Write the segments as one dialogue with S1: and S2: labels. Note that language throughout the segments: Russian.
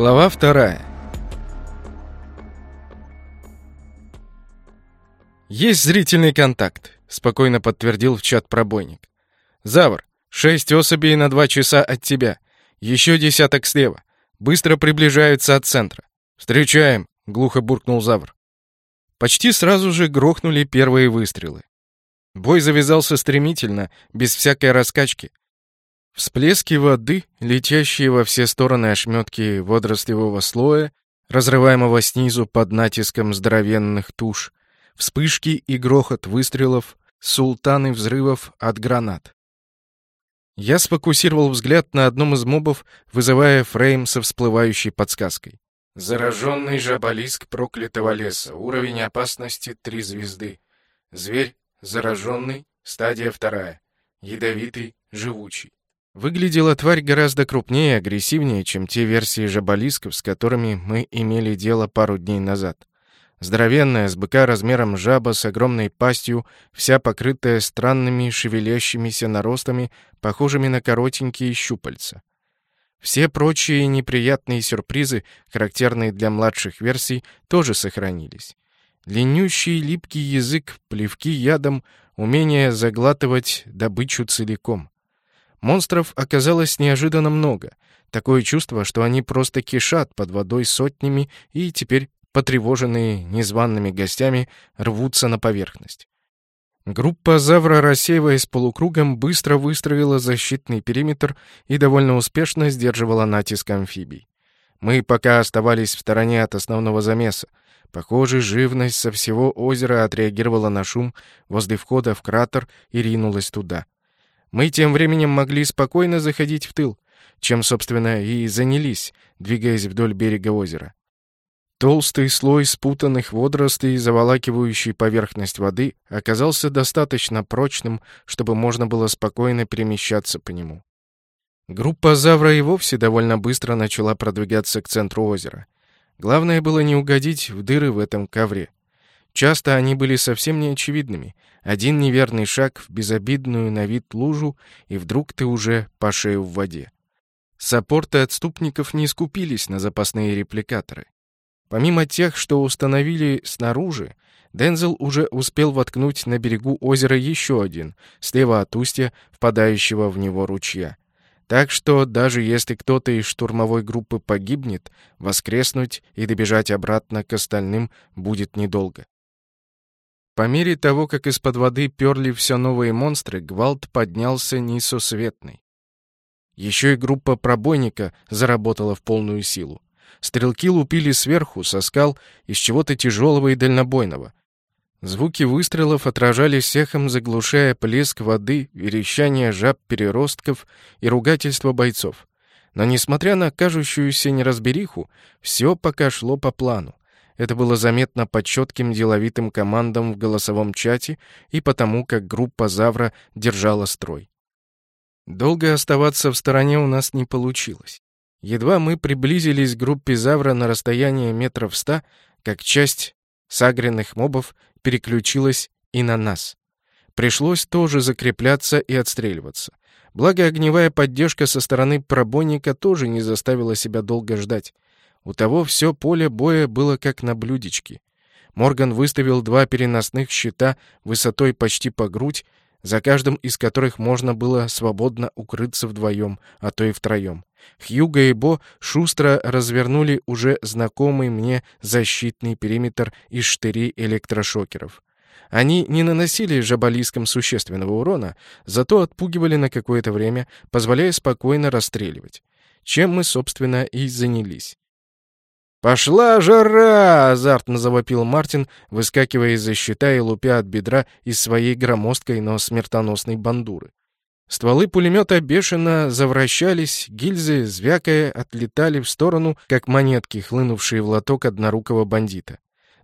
S1: Глава вторая. «Есть зрительный контакт», — спокойно подтвердил в чат пробойник. «Завр, шесть особей на два часа от тебя. Еще десяток слева. Быстро приближаются от центра. Встречаем», — глухо буркнул Завр. Почти сразу же грохнули первые выстрелы. Бой завязался стремительно, без всякой раскачки. Всплески воды, летящие во все стороны ошметки водорослевого слоя, разрываемого снизу под натиском здоровенных туш, вспышки и грохот выстрелов, султаны взрывов от гранат. Я сфокусировал взгляд на одном из мобов, вызывая фрейм со всплывающей подсказкой. Зараженный жаболиск проклятого леса. Уровень опасности — три звезды. Зверь зараженный, стадия вторая. Ядовитый, живучий. Выглядела тварь гораздо крупнее и агрессивнее, чем те версии жаболисков, с которыми мы имели дело пару дней назад. Здоровенная, с быка размером жаба с огромной пастью, вся покрытая странными шевелящимися наростами, похожими на коротенькие щупальца. Все прочие неприятные сюрпризы, характерные для младших версий, тоже сохранились. Длиннющий липкий язык, плевки ядом, умение заглатывать добычу целиком. Монстров оказалось неожиданно много. Такое чувство, что они просто кишат под водой сотнями и теперь, потревоженные незваными гостями, рвутся на поверхность. Группа Завра, рассеиваясь полукругом, быстро выстроила защитный периметр и довольно успешно сдерживала натиск амфибий. Мы пока оставались в стороне от основного замеса. Похоже, живность со всего озера отреагировала на шум возле входа в кратер и ринулась туда. Мы тем временем могли спокойно заходить в тыл, чем, собственно, и занялись, двигаясь вдоль берега озера. Толстый слой спутанных водорослей, заволакивающий поверхность воды, оказался достаточно прочным, чтобы можно было спокойно перемещаться по нему. Группа Завра и вовсе довольно быстро начала продвигаться к центру озера. Главное было не угодить в дыры в этом ковре. Часто они были совсем неочевидными. Один неверный шаг в безобидную на вид лужу, и вдруг ты уже по шею в воде. Саппорты отступников не скупились на запасные репликаторы. Помимо тех, что установили снаружи, Дензел уже успел воткнуть на берегу озера еще один, слева от устья, впадающего в него ручья. Так что даже если кто-то из штурмовой группы погибнет, воскреснуть и добежать обратно к остальным будет недолго. По мере того, как из-под воды перли все новые монстры, гвалт поднялся несусветный. Еще и группа пробойника заработала в полную силу. Стрелки лупили сверху, со скал, из чего-то тяжелого и дальнобойного. Звуки выстрелов отражались эхом, заглушая плеск воды, верещание жаб-переростков и ругательство бойцов. Но, несмотря на кажущуюся неразбериху, все пока шло по плану. Это было заметно по четким деловитым командам в голосовом чате и потому, как группа Завра держала строй. Долго оставаться в стороне у нас не получилось. Едва мы приблизились к группе Завра на расстояние метров ста, как часть сагренных мобов переключилась и на нас. Пришлось тоже закрепляться и отстреливаться. Благо, огневая поддержка со стороны пробойника тоже не заставила себя долго ждать. У того все поле боя было как на блюдечке. Морган выставил два переносных щита высотой почти по грудь, за каждым из которых можно было свободно укрыться вдвоем, а то и втроем. Хьюго и Бо шустро развернули уже знакомый мне защитный периметр из штырей электрошокеров. Они не наносили жаболискам существенного урона, зато отпугивали на какое-то время, позволяя спокойно расстреливать. Чем мы, собственно, и занялись. «Пошла жара!» — азартно завопил Мартин, выскакивая из-за щита и лупя от бедра из своей громоздкой, но смертоносной бандуры. Стволы пулемета бешено завращались, гильзы, звякая, отлетали в сторону, как монетки, хлынувшие в лоток однорукого бандита.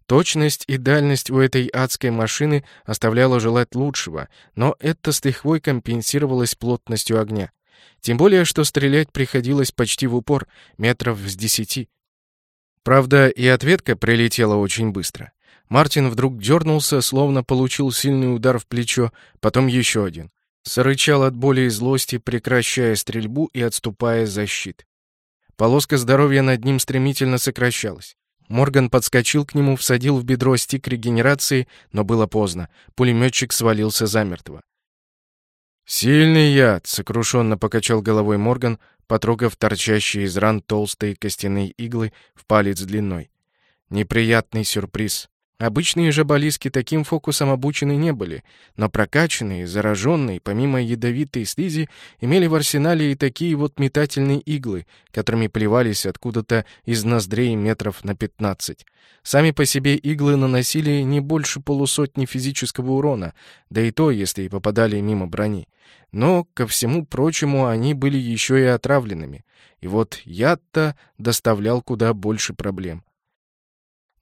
S1: Точность и дальность у этой адской машины оставляла желать лучшего, но это с лихвой компенсировалось плотностью огня. Тем более, что стрелять приходилось почти в упор, метров с десяти. Правда, и ответка прилетела очень быстро. Мартин вдруг дернулся, словно получил сильный удар в плечо, потом еще один. Зарычал от боли и злости, прекращая стрельбу и отступая за щит. Полоска здоровья над ним стремительно сокращалась. Морган подскочил к нему, всадил в бедро стик регенерации, но было поздно. Пулеметчик свалился замертво. «Сильный яд!» — сокрушенно покачал головой Морган, потрогав торчащие из ран толстые костяные иглы в палец длиной. Неприятный сюрприз. Обычные жаболиски таким фокусом обучены не были, но прокачанные, зараженные, помимо ядовитой слизи, имели в арсенале и такие вот метательные иглы, которыми плевались откуда-то из ноздрей метров на 15. Сами по себе иглы наносили не больше полусотни физического урона, да и то, если и попадали мимо брони. Но, ко всему прочему, они были еще и отравленными. И вот яд-то доставлял куда больше проблем.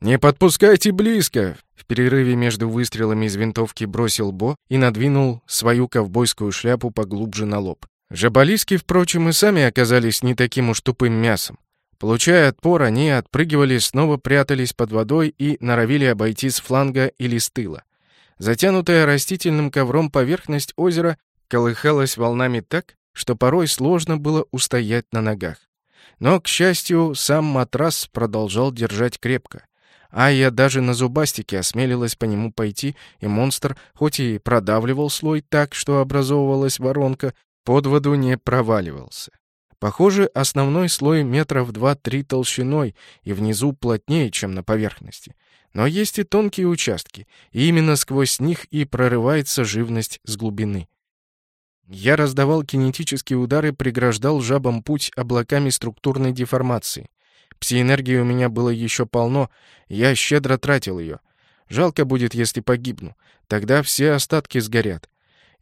S1: «Не подпускайте близко!» В перерыве между выстрелами из винтовки бросил Бо и надвинул свою ковбойскую шляпу поглубже на лоб. Жабалиски, впрочем, и сами оказались не таким уж тупым мясом. Получая отпор, они отпрыгивали, снова прятались под водой и норовили обойти с фланга или с тыла. Затянутая растительным ковром поверхность озера колыхалась волнами так, что порой сложно было устоять на ногах. Но, к счастью, сам матрас продолжал держать крепко. А я даже на зубастике осмелилась по нему пойти, и монстр, хоть и продавливал слой так, что образовывалась воронка, под воду не проваливался. Похоже, основной слой метров два-три толщиной и внизу плотнее, чем на поверхности. Но есть и тонкие участки, и именно сквозь них и прорывается живность с глубины. Я раздавал кинетические удары, преграждал жабам путь облаками структурной деформации. Псиэнергии у меня было еще полно, я щедро тратил ее. Жалко будет, если погибну. Тогда все остатки сгорят.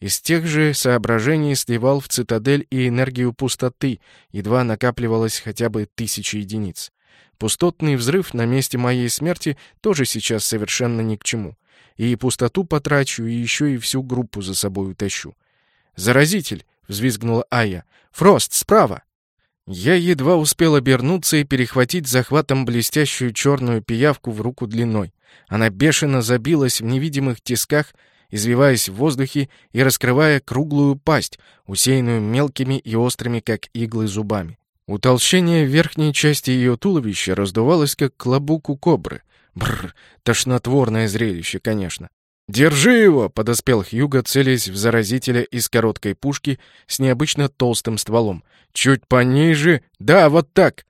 S1: Из тех же соображений сливал в цитадель и энергию пустоты, едва накапливалось хотя бы тысячи единиц. Пустотный взрыв на месте моей смерти тоже сейчас совершенно ни к чему. И пустоту потрачу, и еще и всю группу за собой утащу. «Заразитель!» — взвизгнула Ая. «Фрост, справа!» Я едва успел обернуться и перехватить захватом блестящую черную пиявку в руку длиной. Она бешено забилась в невидимых тисках, извиваясь в воздухе и раскрывая круглую пасть, усеянную мелкими и острыми, как иглы, зубами. Утолщение верхней части ее туловища раздувалось, как клобук кобры. Бррр, тошнотворное зрелище, конечно. «Держи его!» — подоспел Хьюго, целясь в заразителя из короткой пушки с необычно толстым стволом. «Чуть пониже! Да, вот так!»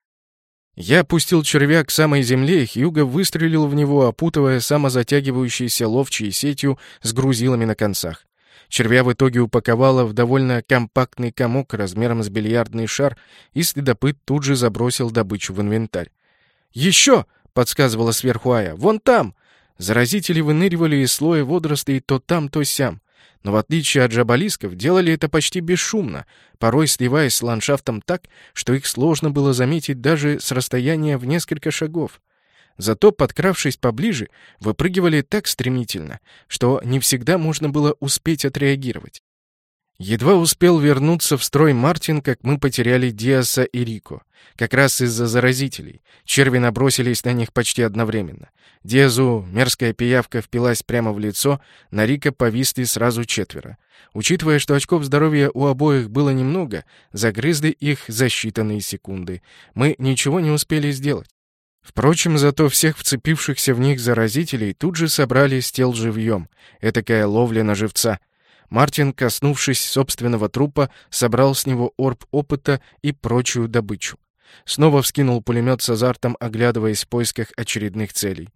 S1: Я опустил червя к самой земле, и Хьюго выстрелил в него, опутывая самозатягивающейся ловчей сетью с грузилами на концах. Червя в итоге упаковала в довольно компактный комок размером с бильярдный шар, и следопыт тут же забросил добычу в инвентарь. «Еще!» — подсказывала сверху Ая. «Вон там!» Заразители выныривали из слоя водорослей то там, то сям. Но в отличие от жаболисков, делали это почти бесшумно, порой сливаясь с ландшафтом так, что их сложно было заметить даже с расстояния в несколько шагов. Зато, подкравшись поближе, выпрыгивали так стремительно, что не всегда можно было успеть отреагировать. Едва успел вернуться в строй Мартин, как мы потеряли Диаса и Рико. Как раз из-за заразителей. Черви набросились на них почти одновременно. Диазу мерзкая пиявка впилась прямо в лицо, на Рика повисли сразу четверо. Учитывая, что очков здоровья у обоих было немного, загрызли их за считанные секунды. Мы ничего не успели сделать. Впрочем, зато всех вцепившихся в них заразителей тут же собрали с тел живьем. Этакая ловля на живца — Мартин, коснувшись собственного трупа, собрал с него орб опыта и прочую добычу. Снова вскинул пулемет с азартом, оглядываясь в поисках очередных целей.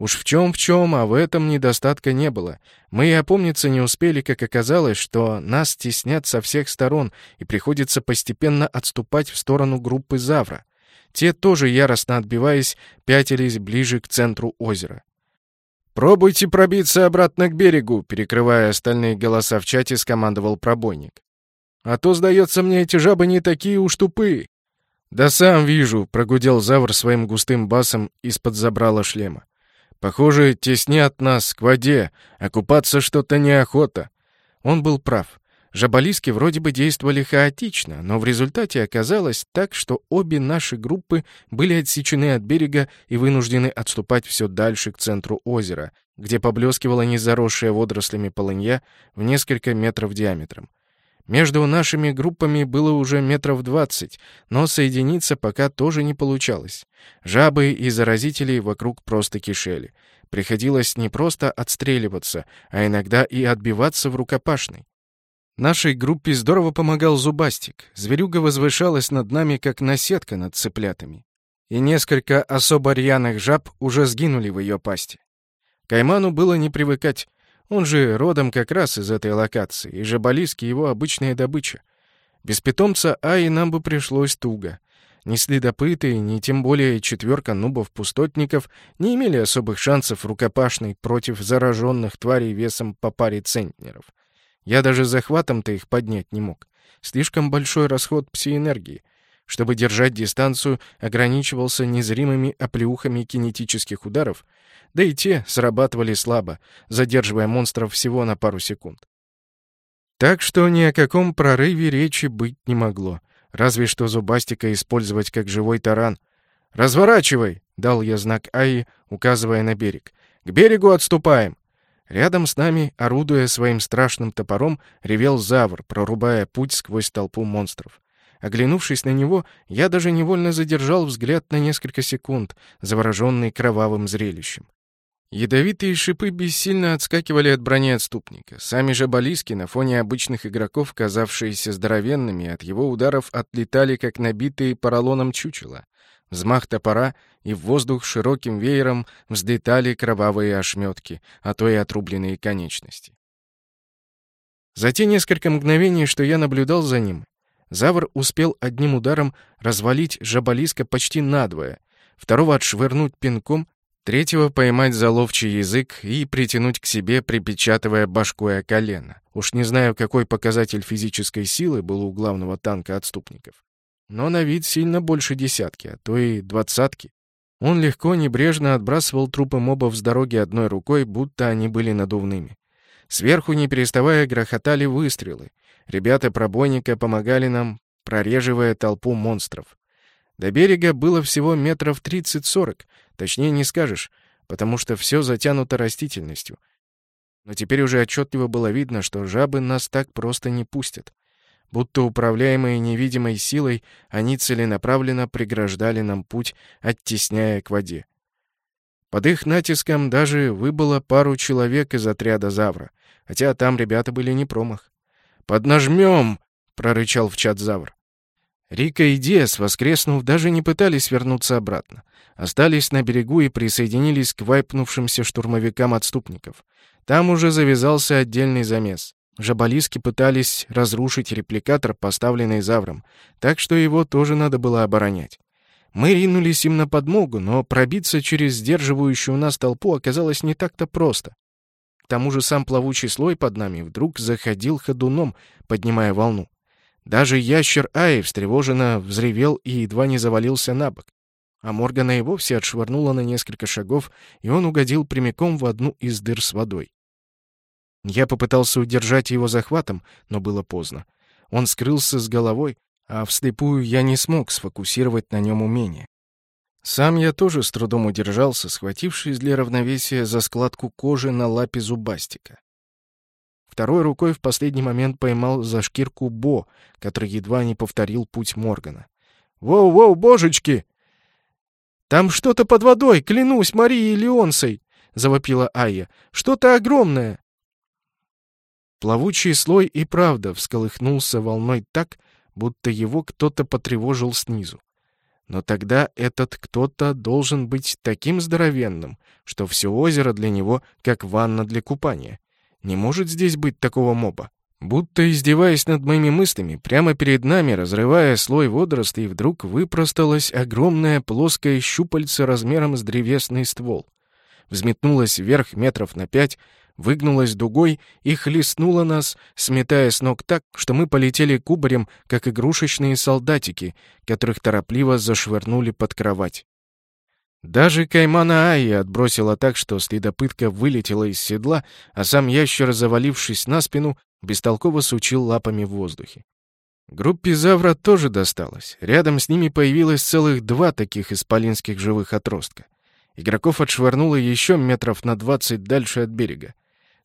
S1: Уж в чем в чем, а в этом недостатка не было. Мы и опомниться не успели, как оказалось, что нас теснят со всех сторон, и приходится постепенно отступать в сторону группы Завра. Те, тоже яростно отбиваясь, пятились ближе к центру озера. «Пробуйте пробиться обратно к берегу», — перекрывая остальные голоса в чате, скомандовал пробойник. «А то, сдается мне, эти жабы не такие уж тупые». «Да сам вижу», — прогудел Завр своим густым басом из-под забрала шлема. «Похоже, теснят нас к воде, а купаться что-то неохота». Он был прав. Жабалиски вроде бы действовали хаотично, но в результате оказалось так, что обе наши группы были отсечены от берега и вынуждены отступать все дальше к центру озера, где поблескивала незаросшая водорослями полынья в несколько метров диаметром. Между нашими группами было уже метров двадцать, но соединиться пока тоже не получалось. Жабы и заразители вокруг просто кишели. Приходилось не просто отстреливаться, а иногда и отбиваться в рукопашной. Нашей группе здорово помогал Зубастик. Зверюга возвышалась над нами, как наседка над цыплятами. И несколько особо рьяных жаб уже сгинули в ее пасти. Кайману было не привыкать. Он же родом как раз из этой локации, и жаболиски его обычная добыча. Без питомца Аи нам бы пришлось туго. Ни следопыты, ни тем более четверка нубов-пустотников не имели особых шансов рукопашной против зараженных тварей весом по паре центнеров. Я даже захватом-то их поднять не мог. Слишком большой расход псиэнергии. Чтобы держать дистанцию, ограничивался незримыми оплеухами кинетических ударов, да и те срабатывали слабо, задерживая монстров всего на пару секунд. Так что ни о каком прорыве речи быть не могло. Разве что зубастика использовать как живой таран. «Разворачивай!» — дал я знак Аи, указывая на берег. «К берегу отступаем!» Рядом с нами, орудуя своим страшным топором, ревел завр, прорубая путь сквозь толпу монстров. Оглянувшись на него, я даже невольно задержал взгляд на несколько секунд, завороженный кровавым зрелищем. Ядовитые шипы бессильно отскакивали от брони отступника. Сами же баллиски, на фоне обычных игроков, казавшиеся здоровенными, от его ударов отлетали, как набитые поролоном чучела. Взмах топора, и в воздух широким веером взлетали кровавые ошметки, а то и отрубленные конечности. За те несколько мгновений, что я наблюдал за ним, Завр успел одним ударом развалить жабалиска почти надвое, второго отшвырнуть пинком, Третьего поймать за ловчий язык и притянуть к себе, припечатывая башкой о колено. Уж не знаю, какой показатель физической силы был у главного танка отступников. Но на вид сильно больше десятки, а то и двадцатки. Он легко, небрежно отбрасывал трупы мобов с дороги одной рукой, будто они были надувными. Сверху, не переставая, грохотали выстрелы. Ребята пробойника помогали нам, прореживая толпу монстров. До берега было всего метров тридцать-сорок, точнее не скажешь, потому что все затянуто растительностью. Но теперь уже отчетливо было видно, что жабы нас так просто не пустят. Будто управляемые невидимой силой, они целенаправленно преграждали нам путь, оттесняя к воде. Под их натиском даже выбыло пару человек из отряда Завра, хотя там ребята были не промах. «Поднажмем!» — прорычал в чат Завр. Рика и Диас, воскреснув, даже не пытались вернуться обратно. Остались на берегу и присоединились к вайпнувшимся штурмовикам отступников. Там уже завязался отдельный замес. Жабалиски пытались разрушить репликатор, поставленный Завром, так что его тоже надо было оборонять. Мы ринулись им на подмогу, но пробиться через сдерживающую нас толпу оказалось не так-то просто. К тому же сам плавучий слой под нами вдруг заходил ходуном, поднимая волну. Даже ящер Аи встревоженно взревел и едва не завалился на бок. А Моргана и вовсе отшвырнула на несколько шагов, и он угодил прямиком в одну из дыр с водой. Я попытался удержать его захватом, но было поздно. Он скрылся с головой, а вслепую я не смог сфокусировать на нем умение. Сам я тоже с трудом удержался, схватившись для равновесия за складку кожи на лапе зубастика. Второй рукой в последний момент поймал за шкирку Бо, который едва не повторил путь Моргана. «Воу-воу, божечки!» «Там что-то под водой, клянусь Марией Леонсой!» — завопила Айя. «Что-то огромное!» Плавучий слой и правда всколыхнулся волной так, будто его кто-то потревожил снизу. Но тогда этот кто-то должен быть таким здоровенным, что все озеро для него как ванна для купания. Не может здесь быть такого моба. Будто издеваясь над моими мыслями, прямо перед нами, разрывая слой водорослей, вдруг выпросталось огромное плоское щупальце размером с древесный ствол. Взметнулось вверх метров на пять, выгнулась дугой и хлестнула нас, сметая с ног так, что мы полетели кубарем, как игрушечные солдатики, которых торопливо зашвырнули под кровать. Даже Каймана Аи отбросила так, что следопытка вылетела из седла, а сам ящер, завалившись на спину, бестолково сучил лапами в воздухе. Группе Завра тоже досталось. Рядом с ними появилось целых два таких исполинских живых отростка. Игроков отшвырнуло еще метров на двадцать дальше от берега.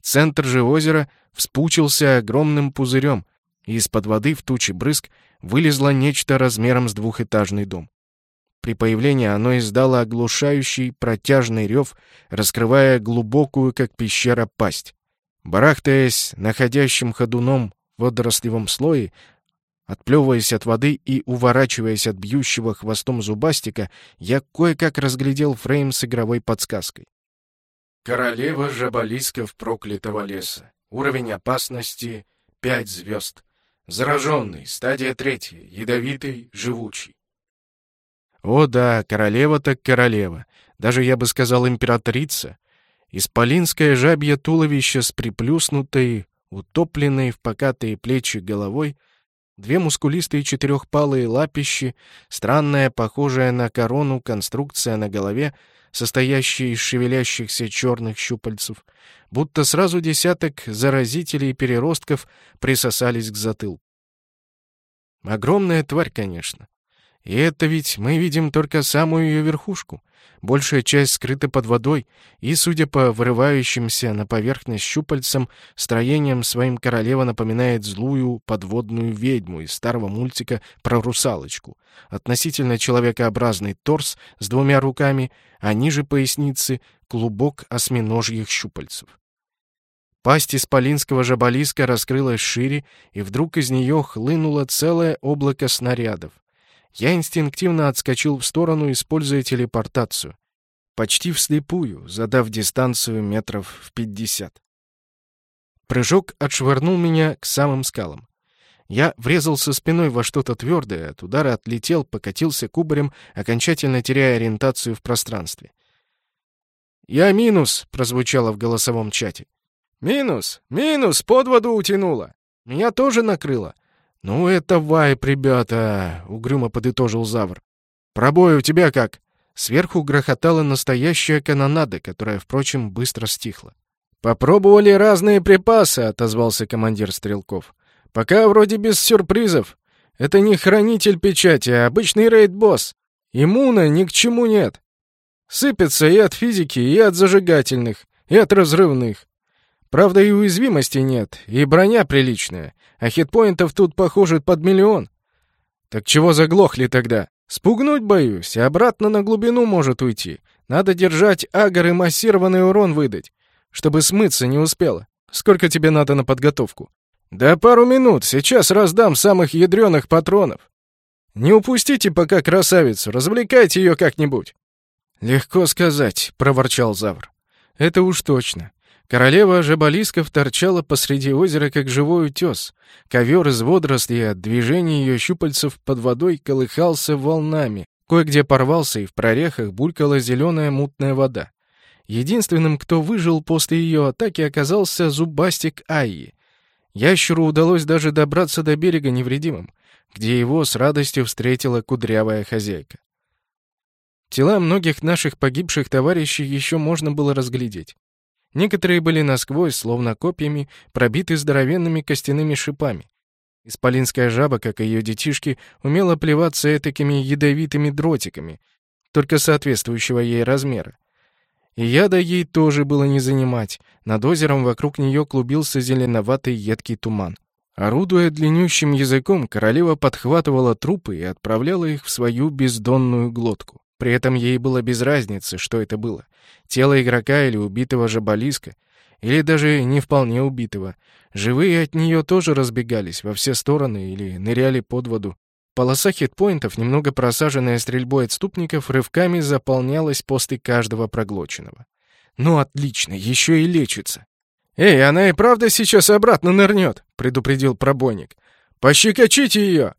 S1: Центр же озера вспучился огромным пузырем. и из-под воды в тучи брызг вылезло нечто размером с двухэтажный дом. При появлении оно издало оглушающий протяжный рев, раскрывая глубокую, как пещера, пасть. Барахтаясь находящим ходуном в водорослевом слое, отплевываясь от воды и уворачиваясь от бьющего хвостом зубастика, я кое-как разглядел фрейм с игровой подсказкой. Королева жабалисков проклятого леса. Уровень опасности — пять звезд. Зараженный, стадия третья, ядовитый, живучий. О да, королева так королева. Даже, я бы сказал, императрица. Исполинское жабье туловище с приплюснутой, утопленной в покатые плечи головой, две мускулистые четырехпалые лапищи, странная, похожая на корону конструкция на голове, состоящая из шевелящихся черных щупальцев, будто сразу десяток заразителей и переростков присосались к затылку. Огромная тварь, конечно. И это ведь мы видим только самую ее верхушку. Большая часть скрыта под водой, и, судя по вырывающимся на поверхность щупальцам, строением своим королева напоминает злую подводную ведьму из старого мультика про русалочку. Относительно человекообразный торс с двумя руками, а ниже поясницы — клубок осьминожьих щупальцев. Пасть исполинского жабалиска раскрылась шире, и вдруг из нее хлынуло целое облако снарядов. Я инстинктивно отскочил в сторону, используя телепортацию. Почти вслепую, задав дистанцию метров в пятьдесят. Прыжок отшвырнул меня к самым скалам. Я врезался спиной во что-то твердое, от удара отлетел, покатился кубарем, окончательно теряя ориентацию в пространстве. «Я минус!» — прозвучало в голосовом чате. «Минус! Минус! Под воду утянуло! Меня тоже накрыло!» «Ну это вайп, ребята!» — угрюмо подытожил Завр. «Пробой у тебя как?» Сверху грохотала настоящая канонада, которая, впрочем, быстро стихла. «Попробовали разные припасы», — отозвался командир стрелков. «Пока вроде без сюрпризов. Это не хранитель печати, а обычный рейд-босс. Иммуна ни к чему нет. Сыпется и от физики, и от зажигательных, и от разрывных. Правда, и уязвимости нет, и броня приличная, а хитпоинтов тут, похоже, под миллион. Так чего заглохли тогда? Спугнуть боюсь, обратно на глубину может уйти. Надо держать агар и массированный урон выдать, чтобы смыться не успела. Сколько тебе надо на подготовку? Да пару минут, сейчас раздам самых ядреных патронов. Не упустите пока красавицу, развлекайте ее как-нибудь. Легко сказать, проворчал Завр. Это уж точно. Королева жабалисков торчала посреди озера, как живой утес. Ковер из водорослей от движения ее щупальцев под водой колыхался волнами. Кое-где порвался, и в прорехах булькала зеленая мутная вода. Единственным, кто выжил после ее атаки, оказался зубастик Айи. Ящеру удалось даже добраться до берега невредимым, где его с радостью встретила кудрявая хозяйка. Тела многих наших погибших товарищей еще можно было разглядеть. Некоторые были насквозь, словно копьями, пробиты здоровенными костяными шипами. Исполинская жаба, как и ее детишки, умела плеваться этакими ядовитыми дротиками, только соответствующего ей размера. И яда ей тоже было не занимать. Над озером вокруг нее клубился зеленоватый едкий туман. Орудуя длиннющим языком, королева подхватывала трупы и отправляла их в свою бездонную глотку. При этом ей было без разницы, что это было. Тело игрока или убитого жабалиска, или даже не вполне убитого. Живые от нее тоже разбегались во все стороны или ныряли под воду. Полоса хитпоинтов, немного просаженная стрельбой отступников, рывками заполнялась после каждого проглоченного. «Ну отлично, еще и лечится!» «Эй, она и правда сейчас обратно нырнет!» — предупредил пробойник. «Пощекочите ее!»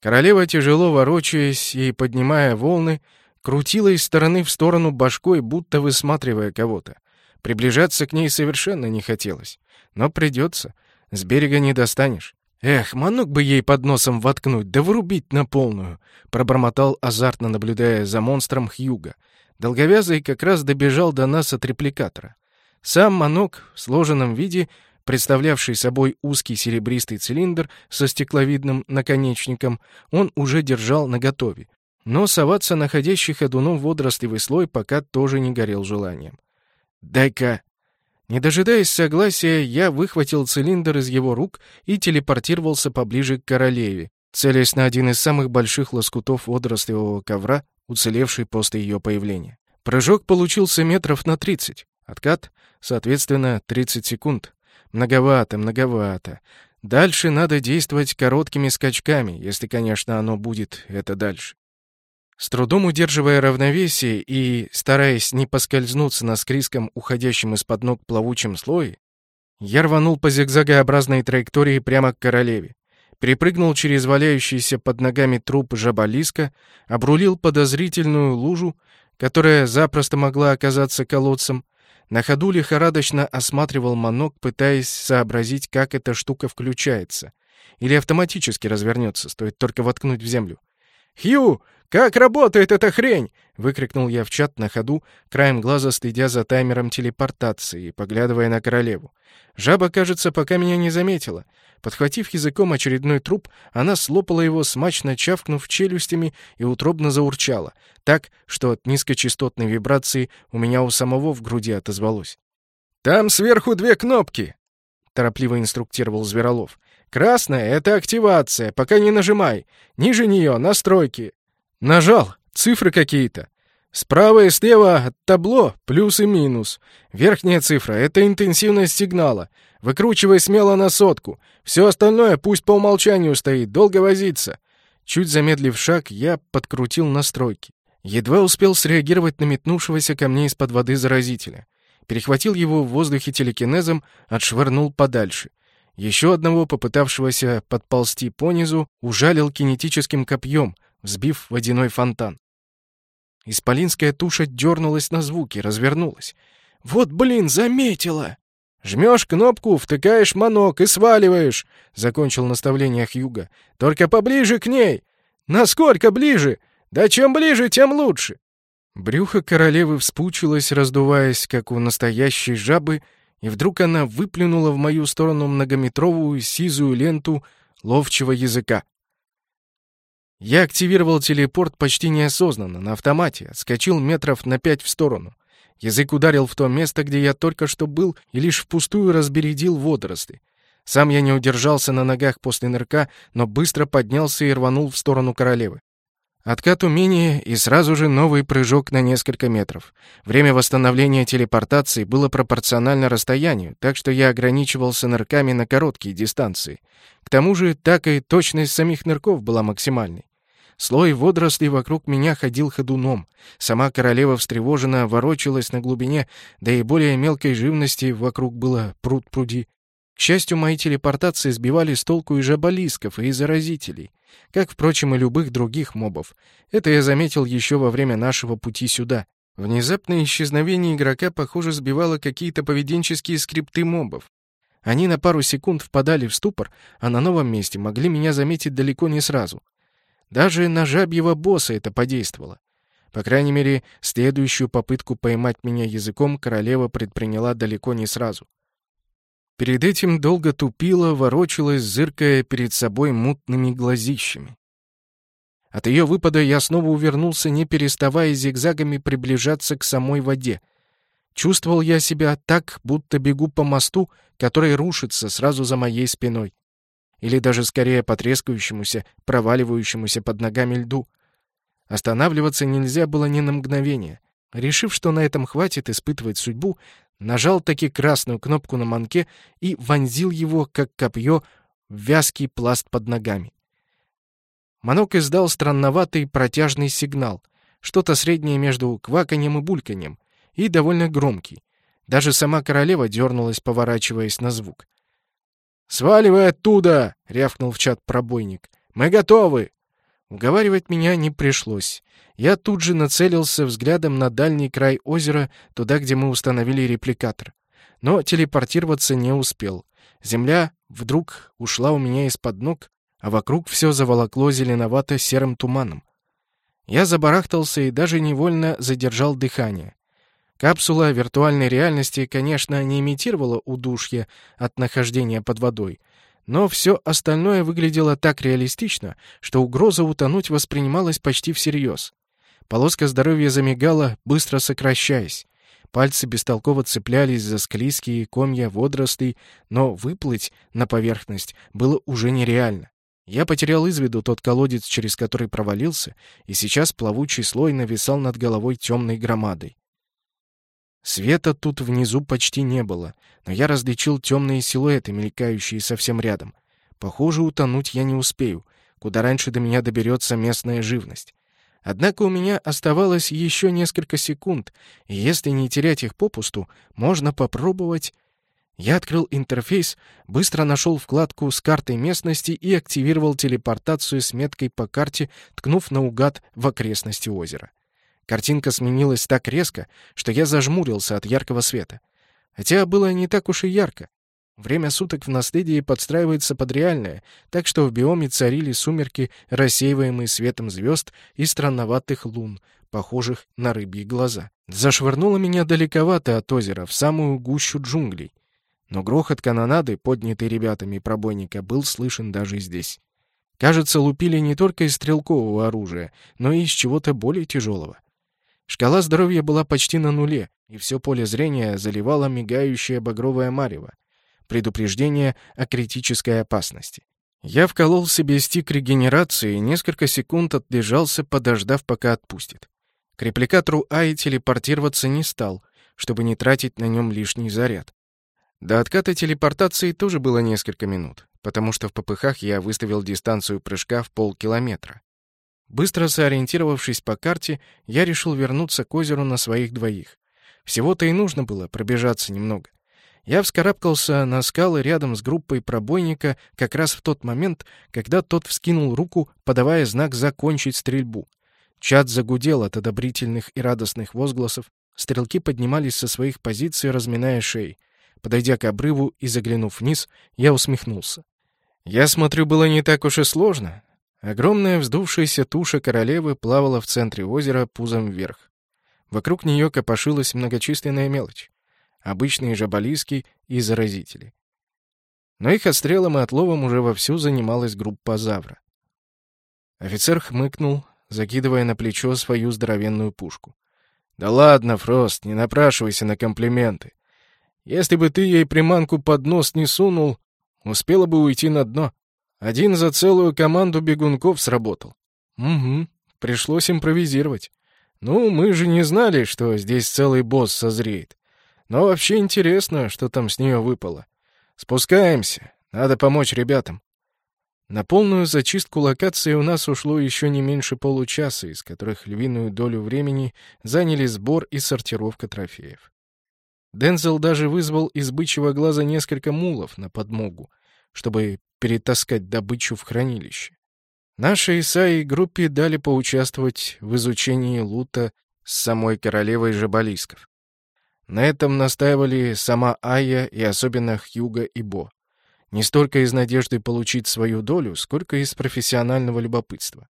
S1: Королева, тяжело ворочаясь и поднимая волны, крутила из стороны в сторону башкой, будто высматривая кого-то. Приближаться к ней совершенно не хотелось. Но придется. С берега не достанешь. «Эх, манок бы ей под носом воткнуть, да врубить на полную!» Пробормотал азартно, наблюдая за монстром Хьюга. Долговязый как раз добежал до нас от репликатора. Сам манок в сложенном виде, представлявший собой узкий серебристый цилиндр со стекловидным наконечником, он уже держал наготове, но соваться находящий ходуном водорослевый слой пока тоже не горел желанием. «Дай-ка...» Не дожидаясь согласия, я выхватил цилиндр из его рук и телепортировался поближе к королеве, целясь на один из самых больших лоскутов водорослевого ковра, уцелевший после ее появления. Прыжок получился метров на 30. Откат, соответственно, 30 секунд. Многовато, многовато. Дальше надо действовать короткими скачками, если, конечно, оно будет это дальше. С трудом удерживая равновесие и стараясь не поскользнуться на скриском, уходящем из-под ног плавучем слое, я рванул по зигзагообразной траектории прямо к королеве. Перепрыгнул через валяющийся под ногами труп жаболиска, обрулил подозрительную лужу, которая запросто могла оказаться колодцем, на ходу лихорадочно осматривал манок, пытаясь сообразить, как эта штука включается. Или автоматически развернется, стоит только воткнуть в землю. «Хью, как работает эта хрень?» — выкрикнул я в чат на ходу, краем глаза следя за таймером телепортации поглядывая на королеву. Жаба, кажется, пока меня не заметила. Подхватив языком очередной труп, она слопала его, смачно чавкнув челюстями и утробно заурчала, так, что от низкочастотной вибрации у меня у самого в груди отозвалось. «Там сверху две кнопки!» — торопливо инструктировал Зверолов. «Красная — это активация, пока не нажимай. Ниже нее — настройки. Нажал. Цифры какие-то. Справа и слева табло плюс и минус. Верхняя цифра — это интенсивность сигнала. Выкручивай смело на сотку. Все остальное пусть по умолчанию стоит, долго возиться. Чуть замедлив шаг, я подкрутил настройки. Едва успел среагировать на метнувшегося ко мне из-под воды заразителя. Перехватил его в воздухе телекинезом, отшвырнул подальше. Еще одного, попытавшегося подползти понизу, ужалил кинетическим копьем, взбив водяной фонтан. Исполинская туша дернулась на звуки, развернулась. «Вот, блин, заметила!» «Жмешь кнопку, втыкаешь манок и сваливаешь», — закончил наставление Хьюга. «Только поближе к ней! Насколько ближе? Да чем ближе, тем лучше!» Брюхо королевы вспучилось, раздуваясь, как у настоящей жабы, и вдруг она выплюнула в мою сторону многометровую сизую ленту ловчего языка. Я активировал телепорт почти неосознанно, на автомате, отскочил метров на пять в сторону. Язык ударил в то место, где я только что был, и лишь впустую разбередил водоросли. Сам я не удержался на ногах после нырка, но быстро поднялся и рванул в сторону королевы. Откат умения и сразу же новый прыжок на несколько метров. Время восстановления телепортации было пропорционально расстоянию, так что я ограничивался нырками на короткие дистанции. К тому же, так и точность самих нырков была максимальной. Слой водорослей вокруг меня ходил ходуном. Сама королева встревоженно ворочалась на глубине, да и более мелкой живности вокруг было пруд-пруди. К счастью, мои телепортации сбивали с толку и жаболисков, и заразителей, как, впрочем, и любых других мобов. Это я заметил еще во время нашего пути сюда. Внезапное исчезновение игрока, похоже, сбивало какие-то поведенческие скрипты мобов. Они на пару секунд впадали в ступор, а на новом месте могли меня заметить далеко не сразу. Даже на жабьего босса это подействовало. По крайней мере, следующую попытку поймать меня языком королева предприняла далеко не сразу. Перед этим долго тупила, ворочалась, зыркая перед собой мутными глазищами. От ее выпада я снова увернулся, не переставая зигзагами приближаться к самой воде. Чувствовал я себя так, будто бегу по мосту, который рушится сразу за моей спиной или даже скорее потрескающемуся, проваливающемуся под ногами льду. Останавливаться нельзя было ни на мгновение. Решив, что на этом хватит испытывать судьбу, нажал таки красную кнопку на манке и вонзил его, как копье, в вязкий пласт под ногами. Манок издал странноватый протяжный сигнал, что-то среднее между кваканьем и бульканьем, и довольно громкий. Даже сама королева дернулась, поворачиваясь на звук. «Сваливай оттуда!» — рявкнул в чат пробойник. «Мы готовы!» Уговаривать меня не пришлось. Я тут же нацелился взглядом на дальний край озера, туда, где мы установили репликатор. Но телепортироваться не успел. Земля вдруг ушла у меня из-под ног, а вокруг все заволокло зеленовато-серым туманом. Я забарахтался и даже невольно задержал дыхание. Капсула виртуальной реальности, конечно, не имитировала удушье от нахождения под водой, но все остальное выглядело так реалистично, что угроза утонуть воспринималась почти всерьез. Полоска здоровья замигала, быстро сокращаясь. Пальцы бестолково цеплялись за склизкие комья водорослей, но выплыть на поверхность было уже нереально. Я потерял из виду тот колодец, через который провалился, и сейчас плавучий слой нависал над головой темной громадой. Света тут внизу почти не было, но я различил темные силуэты, мелькающие совсем рядом. Похоже, утонуть я не успею, куда раньше до меня доберется местная живность. Однако у меня оставалось еще несколько секунд, и если не терять их попусту, можно попробовать я открыл интерфейс, быстро нашел вкладку с картой местности и активировал телепортацию с меткой по карте, ткнув наугад в окрестности озера. Картинка сменилась так резко, что я зажмурился от яркого света. Хотя было не так уж и ярко. Время суток в наследии подстраивается под реальное, так что в биоме царили сумерки, рассеиваемые светом звезд и странноватых лун, похожих на рыбьи глаза. Зашвырнуло меня далековато от озера, в самую гущу джунглей. Но грохот канонады, поднятый ребятами пробойника, был слышен даже здесь. Кажется, лупили не только из стрелкового оружия, но и из чего-то более тяжелого. Шкала здоровья была почти на нуле, и все поле зрения заливало мигающее багровое марево. Предупреждение о критической опасности. Я вколол себе стик регенерации и несколько секунд отлежался, подождав, пока отпустит. К репликатору Аи телепортироваться не стал, чтобы не тратить на нем лишний заряд. До отката телепортации тоже было несколько минут, потому что в попыхах я выставил дистанцию прыжка в полкилометра. Быстро сориентировавшись по карте, я решил вернуться к озеру на своих двоих. Всего-то и нужно было пробежаться немного. Я вскарабкался на скалы рядом с группой пробойника как раз в тот момент, когда тот вскинул руку, подавая знак закончить стрельбу. Чат загудел от одобрительных и радостных возгласов. Стрелки поднимались со своих позиций, разминая шеи. Подойдя к обрыву и заглянув вниз, я усмехнулся. Я смотрю, было не так уж и сложно. Огромная вздувшаяся туша королевы плавала в центре озера пузом вверх. Вокруг нее копошилась многочисленная мелочь. Обычные жаболиски и заразители. Но их отстрелом и отловом уже вовсю занималась группа Завра. Офицер хмыкнул, закидывая на плечо свою здоровенную пушку. «Да ладно, Фрост, не напрашивайся на комплименты. Если бы ты ей приманку под нос не сунул, успела бы уйти на дно. Один за целую команду бегунков сработал. Угу, пришлось импровизировать. Ну, мы же не знали, что здесь целый босс созреет. Но вообще интересно, что там с нее выпало. Спускаемся, надо помочь ребятам. На полную зачистку локации у нас ушло еще не меньше получаса, из которых львиную долю времени заняли сбор и сортировка трофеев. Дензел даже вызвал из бычьего глаза несколько мулов на подмогу, чтобы перетаскать добычу в хранилище. Нашей Исаи группе дали поучаствовать в изучении лута с самой королевой жабалисков. На этом настаивали сама Айя и особенно Хьюга и Бо. Не столько из надежды получить свою долю, сколько из профессионального любопытства.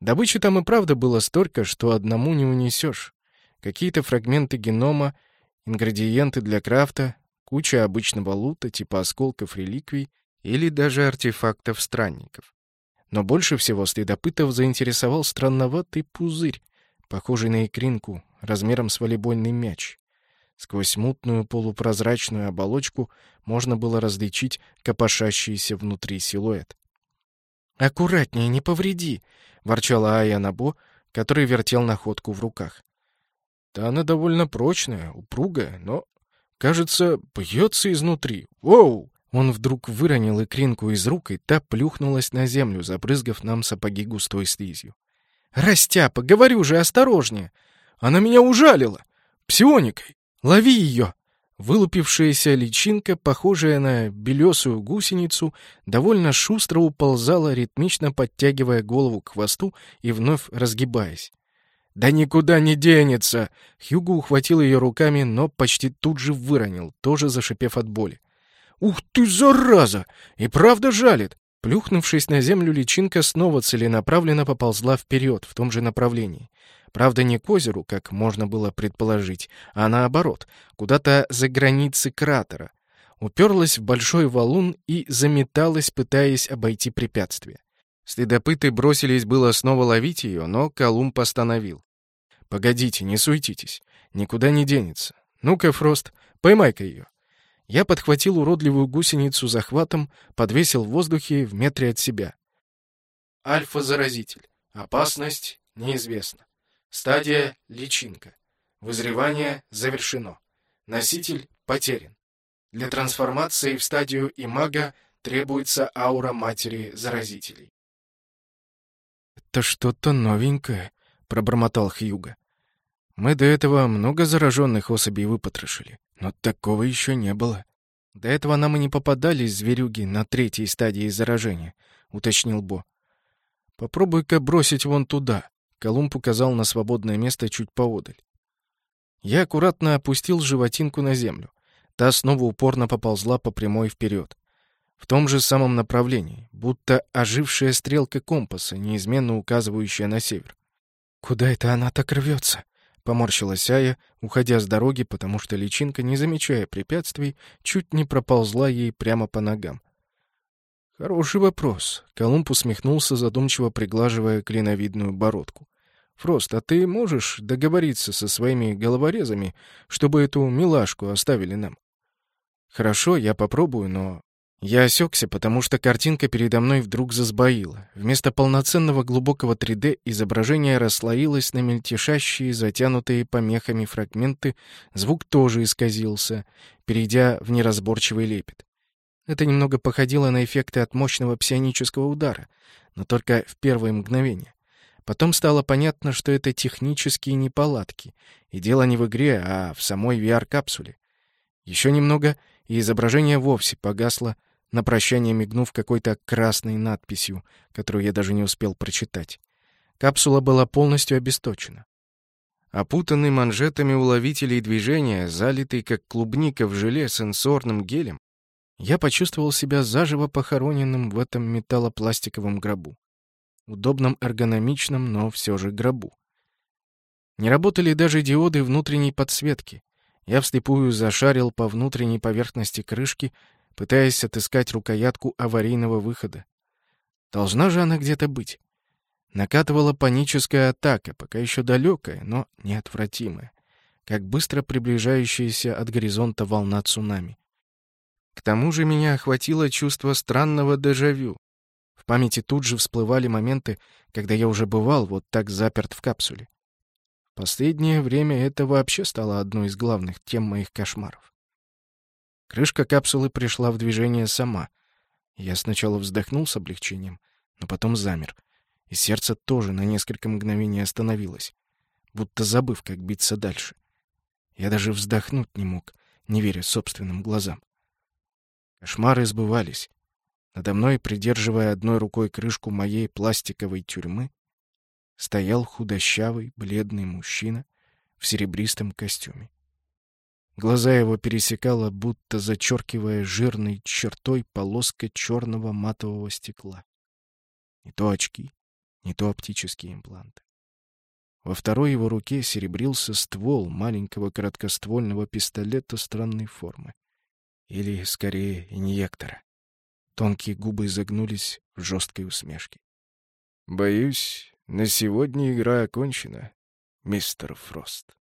S1: Добычи там и правда было столько, что одному не унесешь. Какие-то фрагменты генома — ингредиенты для крафта, куча обычного лута типа осколков реликвий или даже артефактов странников. Но больше всего следопытов заинтересовал странноватый пузырь, похожий на икринку, размером с волейбольный мяч. Сквозь мутную полупрозрачную оболочку можно было различить копошащийся внутри силуэт. «Аккуратнее, не повреди!» — ворчала Ая Набо, который вертел находку в руках. Да она довольно прочная, упругая, но, кажется, бьется изнутри. Воу! Он вдруг выронил икринку из рук, и та плюхнулась на землю, забрызгав нам сапоги густой слизью. «Растяпа, говорю же, осторожнее! Она меня ужалила! Псионикой! Лови ее!» Вылупившаяся личинка, похожая на белесую гусеницу, довольно шустро уползала, ритмично подтягивая голову к хвосту и вновь разгибаясь. «Да никуда не денется!» Хьюго ухватил ее руками, но почти тут же выронил, тоже зашипев от боли. «Ух ты, зараза! И правда жалит!» Плюхнувшись на землю, личинка снова целенаправленно поползла вперед в том же направлении. Правда, не к озеру, как можно было предположить, а наоборот, куда-то за границы кратера. Уперлась в большой валун и заметалась, пытаясь обойти препятствие. Следопыты бросились было снова ловить ее, но Колумб остановил. «Погодите, не суетитесь. Никуда не денется. Ну-ка, Фрост, поймай-ка ее. Я подхватил уродливую гусеницу захватом, подвесил в воздухе в метре от себя. Альфа-заразитель. Опасность неизвестна. Стадия — личинка. Вызревание завершено. Носитель потерян. Для трансформации в стадию имага требуется аура матери заразителей. «Это что-то новенькое», — пробормотал Хьюга. «Мы до этого много зараженных особей выпотрошили, но такого еще не было. До этого нам и не попадались зверюги на третьей стадии заражения», — уточнил Бо. «Попробуй-ка бросить вон туда», — Колумб указал на свободное место чуть поодаль. Я аккуратно опустил животинку на землю. Та снова упорно поползла по прямой вперед. В том же самом направлении, будто ожившая стрелка компаса, неизменно указывающая на север. «Куда это она так рвется?» — поморщилась Ая, уходя с дороги, потому что личинка, не замечая препятствий, чуть не проползла ей прямо по ногам. «Хороший вопрос», — Колумб усмехнулся, задумчиво приглаживая клиновидную бородку. Фрост, а ты можешь договориться со своими головорезами, чтобы эту милашку оставили нам? Хорошо, я попробую, но... Я осекся, потому что картинка передо мной вдруг засбоила. Вместо полноценного глубокого 3D изображение расслоилось на мельтешащие, затянутые помехами фрагменты, звук тоже исказился, перейдя в неразборчивый лепет. Это немного походило на эффекты от мощного псионического удара, но только в первые мгновения. Потом стало понятно, что это технические неполадки, и дело не в игре, а в самой VR-капсуле. Еще немного, и изображение вовсе погасло, на прощание мигнув какой-то красной надписью, которую я даже не успел прочитать. Капсула была полностью обесточена. Опутанный манжетами уловителей движения, залитый как клубника в желе сенсорным гелем, я почувствовал себя заживо похороненным в этом металлопластиковом гробу удобном эргономичном, но все же гробу. Не работали даже диоды внутренней подсветки. Я вслепую зашарил по внутренней поверхности крышки, пытаясь отыскать рукоятку аварийного выхода. Должна же она где-то быть. Накатывала паническая атака, пока еще далекая, но неотвратимая, как быстро приближающаяся от горизонта волна цунами. К тому же меня охватило чувство странного дежавю. В памяти тут же всплывали моменты, когда я уже бывал вот так заперт в капсуле. Последнее время это вообще стало одной из главных тем моих кошмаров. Крышка капсулы пришла в движение сама. Я сначала вздохнул с облегчением, но потом замер. И сердце тоже на несколько мгновений остановилось, будто забыв, как биться дальше. Я даже вздохнуть не мог, не веря собственным глазам. Кошмары сбывались. Надо мной, придерживая одной рукой крышку моей пластиковой тюрьмы, стоял худощавый, бледный мужчина в серебристом костюме. Глаза его пересекала, будто зачеркивая жирной чертой полоска черного матового стекла. Не то очки, не то оптические импланты. Во второй его руке серебрился ствол маленького короткоствольного пистолета странной формы. Или, скорее, инъектора. Тонкие губы изогнулись в жесткой усмешке. «Боюсь, на сегодня игра окончена, мистер Фрост».